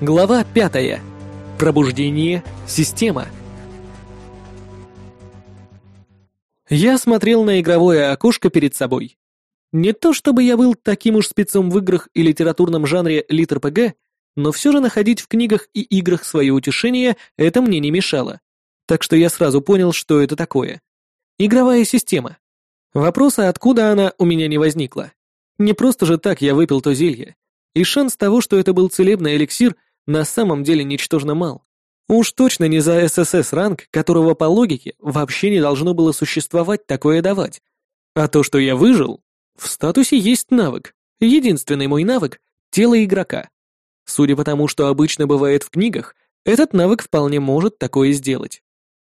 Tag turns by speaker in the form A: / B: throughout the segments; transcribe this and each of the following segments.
A: Глава пятая. Пробуждение. Система. Я смотрел на игровое окошко перед собой. Не то чтобы я был таким уж спецом в играх и литературном жанре литр-ПГ, но все же находить в книгах и играх свое утешение это мне не мешало. Так что я сразу понял, что это такое. Игровая система. Вопроса, откуда она, у меня не возникло. Не просто же так я выпил то зелье. И шанс того, что это был целебный эликсир, на самом деле ничтожно мал. Уж точно не за ССС ранг, которого по логике вообще не должно было существовать такое давать. А то, что я выжил, в статусе есть навык. Единственный мой навык — тело игрока. Судя по тому, что обычно бывает в книгах, этот навык вполне может такое сделать.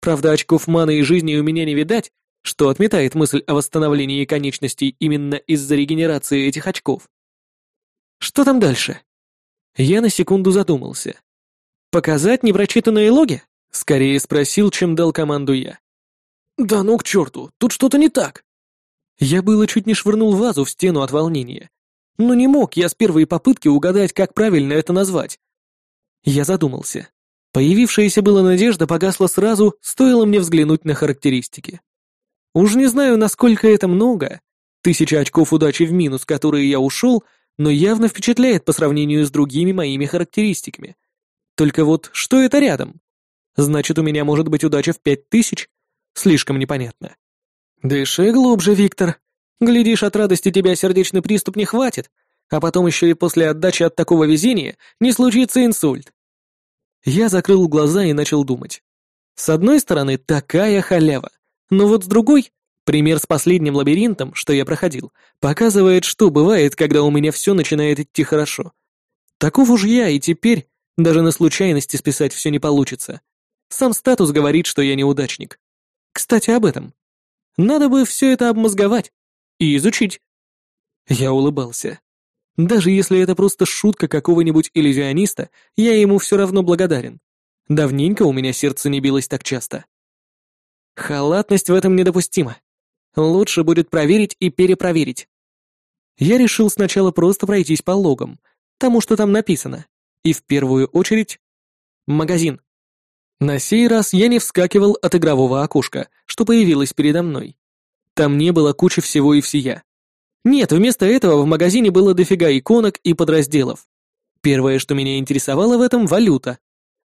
A: Правда, очков маны и жизни у меня не видать, что отметает мысль о восстановлении конечностей именно из-за регенерации этих очков. Что там дальше? Я на секунду задумался. «Показать непрочитанные логи?» — скорее спросил, чем дал команду я. «Да ну к черту, тут что-то не так!» Я было чуть не швырнул вазу в стену от волнения. Но не мог я с первой попытки угадать, как правильно это назвать. Я задумался. Появившаяся была надежда погасла сразу, стоило мне взглянуть на характеристики. Уж не знаю, насколько это много. Тысяча очков удачи в минус, которые я ушел, но явно впечатляет по сравнению с другими моими характеристиками. Только вот что это рядом? Значит, у меня может быть удача в пять тысяч? Слишком непонятно. Дыши глубже, Виктор. Глядишь, от радости тебя сердечный приступ не хватит, а потом еще и после отдачи от такого везения не случится инсульт. Я закрыл глаза и начал думать. С одной стороны, такая халява, но вот с другой, пример с последним лабиринтом, что я проходил, показывает, что бывает, когда у меня все начинает идти хорошо. Таков уж я, и теперь даже на случайности списать все не получится. Сам статус говорит, что я неудачник. Кстати, об этом. Надо бы все это обмозговать и изучить. Я улыбался. Даже если это просто шутка какого-нибудь иллюзиониста, я ему все равно благодарен. Давненько у меня сердце не билось так часто. Халатность в этом недопустима. Лучше будет проверить и перепроверить. Я решил сначала просто пройтись по логам, тому, что там написано, и в первую очередь магазин. На сей раз я не вскакивал от игрового окошка, что появилось передо мной. Там не было кучи всего и всея. Нет, вместо этого в магазине было дофига иконок и подразделов. Первое, что меня интересовало в этом — валюта.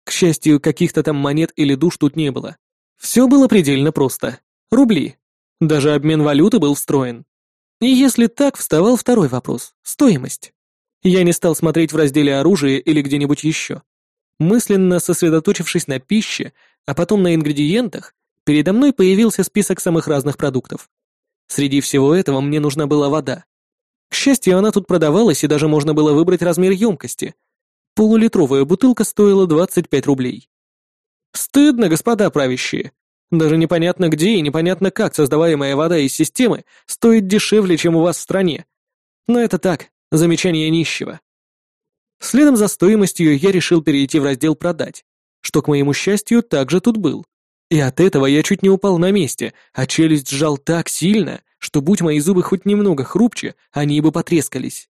A: К счастью, каких-то там монет или душ тут не было. Все было предельно просто. Рубли. Даже обмен валюты был встроен. И если так, вставал второй вопрос — стоимость. Я не стал смотреть в разделе оружия или где-нибудь еще. Мысленно сосредоточившись на пище, а потом на ингредиентах, передо мной появился список самых разных продуктов. Среди всего этого мне нужна была вода. К счастью, она тут продавалась, и даже можно было выбрать размер емкости. Полулитровая бутылка стоила 25 рублей. Стыдно, господа правящие. Даже непонятно где и непонятно как создаваемая вода из системы стоит дешевле, чем у вас в стране. Но это так, замечание нищего. Следом за стоимостью я решил перейти в раздел «Продать», что, к моему счастью, также тут был. И от этого я чуть не упал на месте, а челюсть сжал так сильно, что, будь мои зубы хоть немного хрупче, они бы потрескались.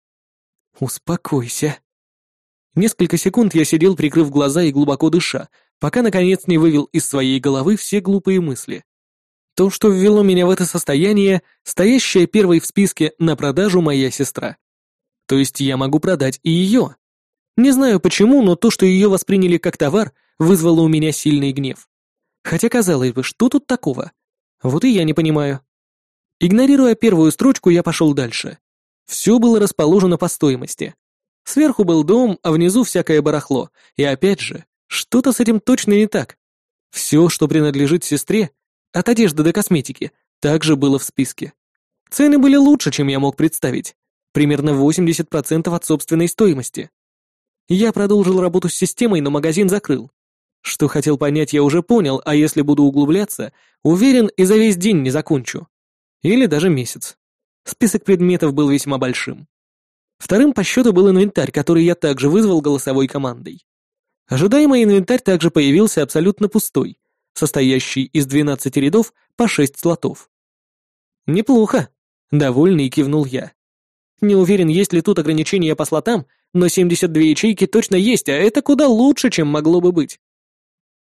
A: «Успокойся». Несколько секунд я сидел, прикрыв глаза и глубоко дыша, пока, наконец, не вывел из своей головы все глупые мысли. То, что ввело меня в это состояние, стоящая первой в списке на продажу моя сестра. То есть я могу продать и ее. Не знаю почему, но то, что ее восприняли как товар, вызвало у меня сильный гнев. Хотя, казалось бы, что тут такого? Вот и я не понимаю. Игнорируя первую строчку, я пошел дальше. Все было расположено по стоимости. Сверху был дом, а внизу всякое барахло. И опять же, что-то с этим точно не так. Все, что принадлежит сестре, от одежды до косметики, также было в списке. Цены были лучше, чем я мог представить. Примерно 80% от собственной стоимости. Я продолжил работу с системой, но магазин закрыл. Что хотел понять, я уже понял, а если буду углубляться, уверен, и за весь день не закончу. Или даже месяц. Список предметов был весьма большим. Вторым по счету был инвентарь, который я также вызвал голосовой командой. Ожидаемый инвентарь также появился абсолютно пустой, состоящий из 12 рядов по 6 слотов. «Неплохо», — довольный кивнул я. «Не уверен, есть ли тут ограничения по слотам, но 72 ячейки точно есть, а это куда лучше, чем могло бы быть.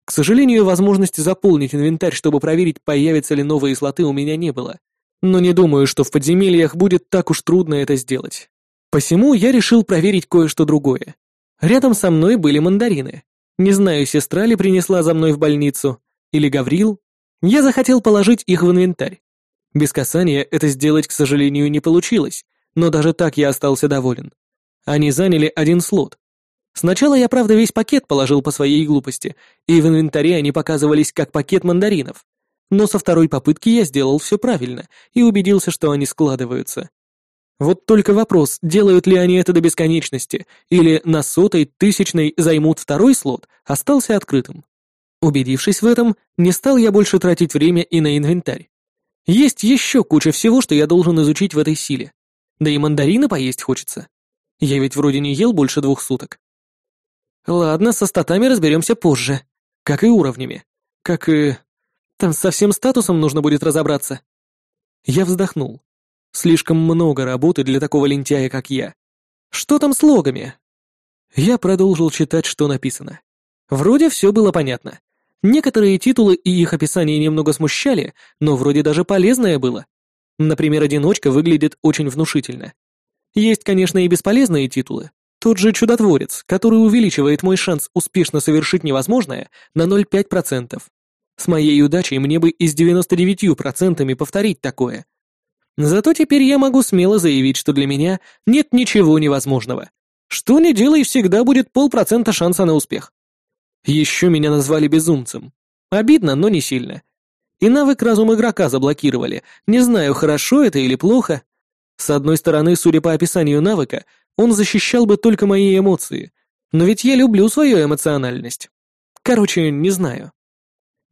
A: К сожалению, возможности заполнить инвентарь, чтобы проверить, появятся ли новые слоты, у меня не было. Но не думаю, что в подземельях будет так уж трудно это сделать. Посему я решил проверить кое-что другое. Рядом со мной были мандарины. Не знаю, сестра ли принесла за мной в больницу, или Гаврил. Я захотел положить их в инвентарь. Без касания это сделать, к сожалению, не получилось, но даже так я остался доволен. Они заняли один слот. Сначала я, правда, весь пакет положил по своей глупости, и в инвентаре они показывались как пакет мандаринов. Но со второй попытки я сделал все правильно и убедился, что они складываются. Вот только вопрос, делают ли они это до бесконечности, или на сотой, тысячной займут второй слот, остался открытым. Убедившись в этом, не стал я больше тратить время и на инвентарь. Есть еще куча всего, что я должен изучить в этой силе. Да и мандарины поесть хочется. Я ведь вроде не ел больше двух суток. Ладно, со статами разберемся позже. Как и уровнями. Как и... Там со всем статусом нужно будет разобраться. Я вздохнул. Слишком много работы для такого лентяя, как я. Что там с логами? Я продолжил читать, что написано. Вроде все было понятно. Некоторые титулы и их описание немного смущали, но вроде даже полезное было. Например, «Одиночка» выглядит очень внушительно. Есть, конечно, и бесполезные титулы. Тот же «Чудотворец», который увеличивает мой шанс успешно совершить невозможное на 0,5%. С моей удачей мне бы и с 99% повторить такое. Зато теперь я могу смело заявить, что для меня нет ничего невозможного. Что не делай, всегда будет полпроцента шанса на успех. Еще меня назвали безумцем. Обидно, но не сильно. И навык разум игрока заблокировали. Не знаю, хорошо это или плохо. С одной стороны, судя по описанию навыка, он защищал бы только мои эмоции. Но ведь я люблю свою эмоциональность. Короче, не знаю.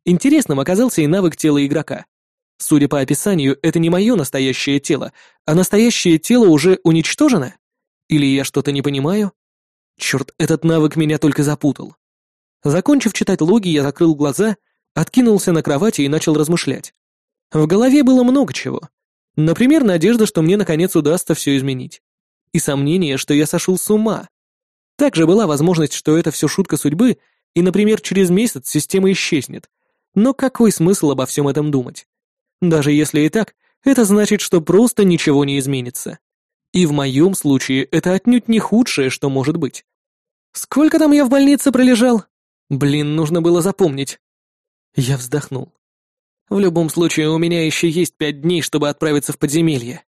A: Интересным оказался и навык тела игрока. Судя по описанию, это не мое настоящее тело, а настоящее тело уже уничтожено? Или я что-то не понимаю? Черт, этот навык меня только запутал. Закончив читать логи, я закрыл глаза, откинулся на кровати и начал размышлять. В голове было много чего. Например, надежда, что мне наконец удастся все изменить. И сомнение, что я сошел с ума. Также была возможность, что это все шутка судьбы, и, например, через месяц система исчезнет. Но какой смысл обо всем этом думать? Даже если и так, это значит, что просто ничего не изменится. И в моем случае это отнюдь не худшее, что может быть. Сколько там я в больнице пролежал? Блин, нужно было запомнить. Я вздохнул. В любом случае, у меня еще есть пять дней, чтобы отправиться в подземелье.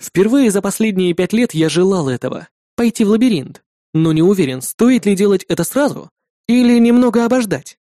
A: Впервые за последние пять лет я желал этого — пойти в лабиринт, но не уверен, стоит ли делать это сразу или немного обождать.